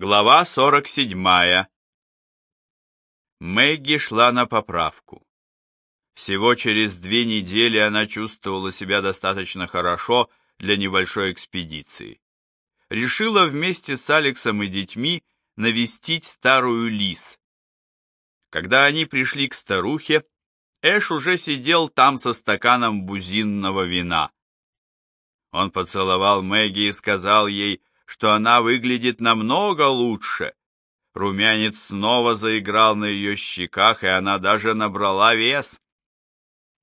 Глава 47. Мэгги шла на поправку. Всего через две недели она чувствовала себя достаточно хорошо для небольшой экспедиции. Решила вместе с Алексом и детьми навестить старую лис. Когда они пришли к старухе, Эш уже сидел там со стаканом бузинного вина. Он поцеловал Мэгги и сказал ей, что она выглядит намного лучше. Румянец снова заиграл на ее щеках, и она даже набрала вес.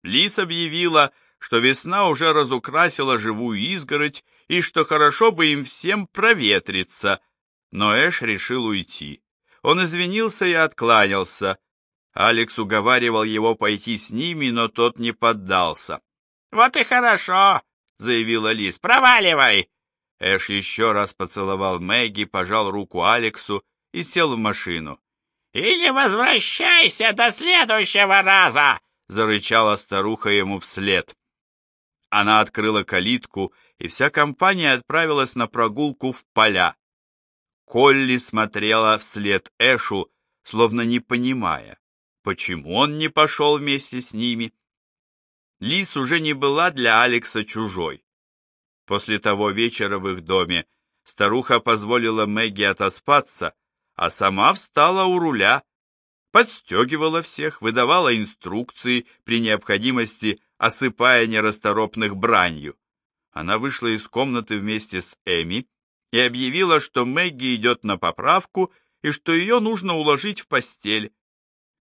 Лис объявила, что весна уже разукрасила живую изгородь и что хорошо бы им всем проветриться, но Эш решил уйти. Он извинился и откланялся. Алекс уговаривал его пойти с ними, но тот не поддался. «Вот и хорошо», — заявила Лис. «Проваливай!» Эш еще раз поцеловал Мэгги, пожал руку Алексу и сел в машину. «И не возвращайся до следующего раза!» — зарычала старуха ему вслед. Она открыла калитку, и вся компания отправилась на прогулку в поля. Колли смотрела вслед Эшу, словно не понимая, почему он не пошел вместе с ними. Лис уже не была для Алекса чужой. После того вечера в их доме старуха позволила Мэгги отоспаться, а сама встала у руля, подстегивала всех, выдавала инструкции, при необходимости осыпая нерасторопных бранью. Она вышла из комнаты вместе с Эми и объявила, что Мэгги идет на поправку и что ее нужно уложить в постель.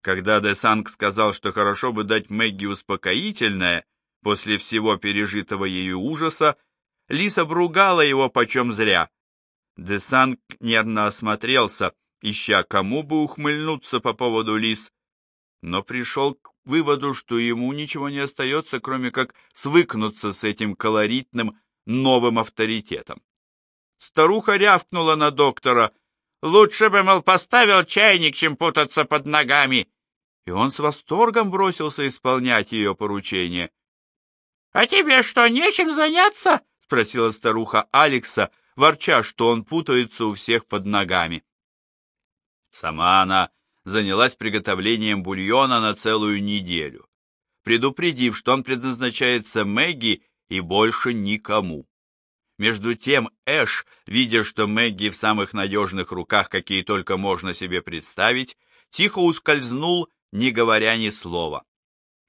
Когда Десанг сказал, что хорошо бы дать Мэгги успокоительное после всего пережитого ею ужаса, Лис обругала его почем зря. Десанг нервно осмотрелся, ища кому бы ухмыльнуться по поводу Лис, но пришел к выводу, что ему ничего не остается, кроме как свыкнуться с этим колоритным новым авторитетом. Старуха рявкнула на доктора. «Лучше бы, мол, поставил чайник, чем путаться под ногами!» И он с восторгом бросился исполнять ее поручение. «А тебе что, нечем заняться?» — спросила старуха Алекса, ворча, что он путается у всех под ногами. Сама она занялась приготовлением бульона на целую неделю, предупредив, что он предназначается Мэгги и больше никому. Между тем Эш, видя, что Мэгги в самых надежных руках, какие только можно себе представить, тихо ускользнул, не говоря ни слова.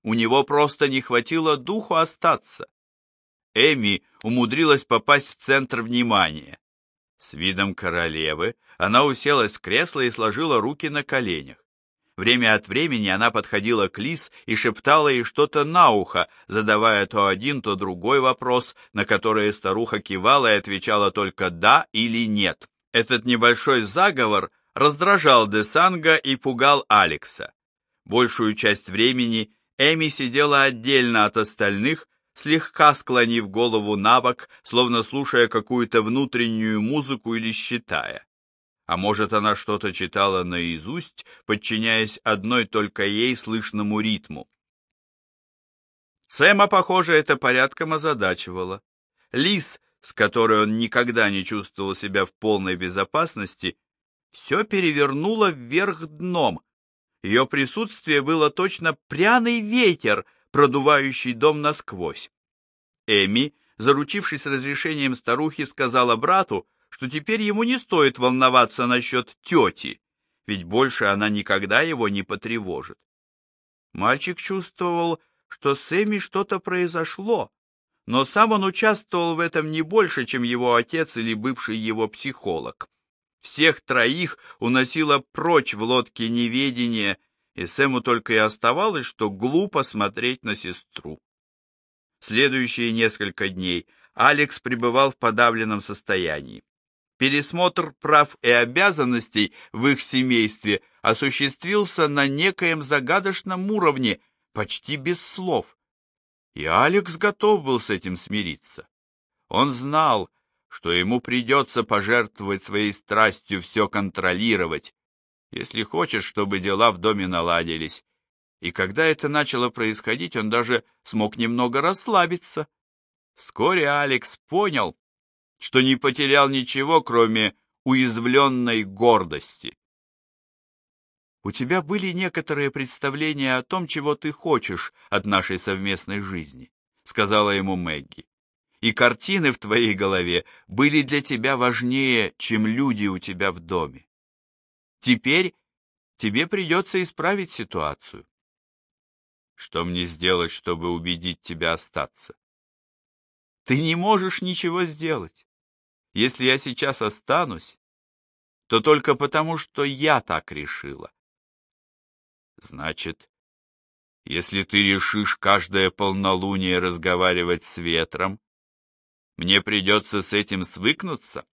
У него просто не хватило духу остаться. Эми умудрилась попасть в центр внимания. С видом королевы она уселась в кресло и сложила руки на коленях. Время от времени она подходила к Лис и шептала ей что-то на ухо, задавая то один, то другой вопрос, на которые старуха кивала и отвечала только «да» или «нет». Этот небольшой заговор раздражал Десанга и пугал Алекса. Большую часть времени Эми сидела отдельно от остальных, слегка склонив голову на бок, словно слушая какую-то внутреннюю музыку или считая. А может, она что-то читала наизусть, подчиняясь одной только ей слышному ритму. Сэма, похоже, это порядком озадачивало. Лис, с которой он никогда не чувствовал себя в полной безопасности, все перевернуло вверх дном. Ее присутствие было точно пряный ветер, продувающий дом насквозь. Эми, заручившись разрешением старухи, сказала брату, что теперь ему не стоит волноваться насчет тети, ведь больше она никогда его не потревожит. Мальчик чувствовал, что с Эми что-то произошло, но сам он участвовал в этом не больше, чем его отец или бывший его психолог. Всех троих уносило прочь в лодке неведение и Сэму только и оставалось, что глупо смотреть на сестру. Следующие несколько дней Алекс пребывал в подавленном состоянии. Пересмотр прав и обязанностей в их семействе осуществился на некоем загадочном уровне, почти без слов. И Алекс готов был с этим смириться. Он знал, что ему придется пожертвовать своей страстью все контролировать, если хочешь, чтобы дела в доме наладились. И когда это начало происходить, он даже смог немного расслабиться. Вскоре Алекс понял, что не потерял ничего, кроме уязвленной гордости. У тебя были некоторые представления о том, чего ты хочешь от нашей совместной жизни, сказала ему Мэгги. И картины в твоей голове были для тебя важнее, чем люди у тебя в доме. Теперь тебе придется исправить ситуацию. Что мне сделать, чтобы убедить тебя остаться? Ты не можешь ничего сделать. Если я сейчас останусь, то только потому, что я так решила. Значит, если ты решишь каждое полнолуние разговаривать с ветром, мне придется с этим свыкнуться?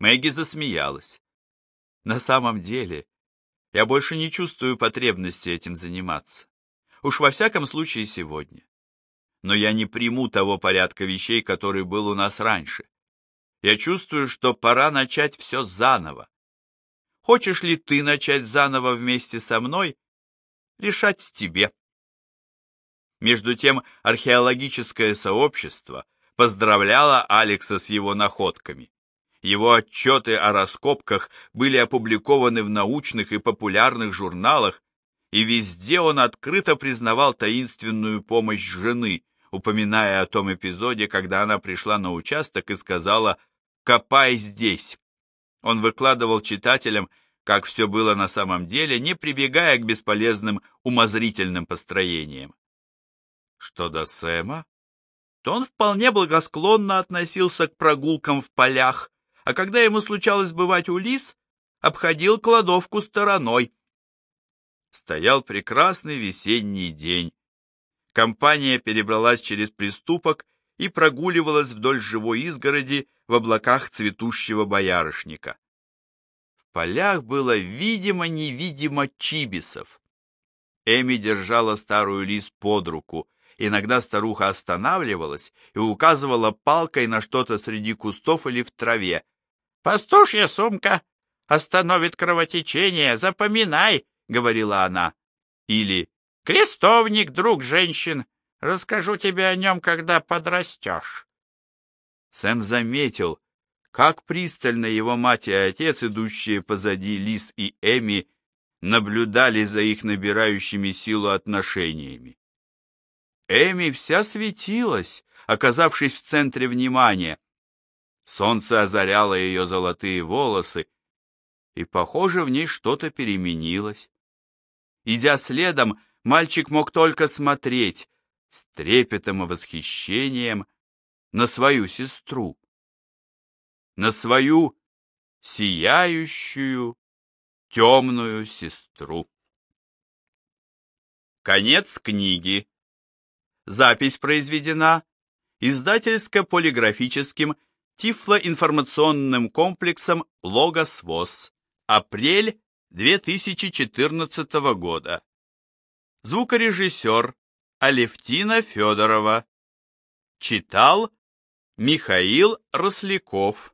Мэгги засмеялась. На самом деле, я больше не чувствую потребности этим заниматься. Уж во всяком случае сегодня. Но я не приму того порядка вещей, который был у нас раньше. Я чувствую, что пора начать все заново. Хочешь ли ты начать заново вместе со мной? Решать тебе. Между тем, археологическое сообщество поздравляло Алекса с его находками. Его отчеты о раскопках были опубликованы в научных и популярных журналах, и везде он открыто признавал таинственную помощь жены, упоминая о том эпизоде, когда она пришла на участок и сказала «Копай здесь». Он выкладывал читателям, как все было на самом деле, не прибегая к бесполезным умозрительным построениям. Что до Сэма, то он вполне благосклонно относился к прогулкам в полях, а когда ему случалось бывать у лис, обходил кладовку стороной. Стоял прекрасный весенний день. Компания перебралась через приступок и прогуливалась вдоль живой изгороди в облаках цветущего боярышника. В полях было видимо-невидимо чибисов. Эми держала старую лис под руку. Иногда старуха останавливалась и указывала палкой на что-то среди кустов или в траве. «Пастушья сумка остановит кровотечение, запоминай», — говорила она. Или «Крестовник, друг женщин, Расскажу тебе о нем, когда подрастешь. Сэм заметил, как пристально его мать и отец, идущие позади Лис и Эми, наблюдали за их набирающими силу отношениями. Эми вся светилась, оказавшись в центре внимания. Солнце озаряло ее золотые волосы, и, похоже, в ней что-то переменилось. Идя следом, мальчик мог только смотреть, с трепетом и восхищением на свою сестру, на свою сияющую темную сестру. Конец книги. Запись произведена издательско-полиграфическим тифлоинформационным комплексом «Логос ВОЗ». Апрель 2014 года. Звукорежиссер Алевтина Федорова. Читал Михаил Росляков.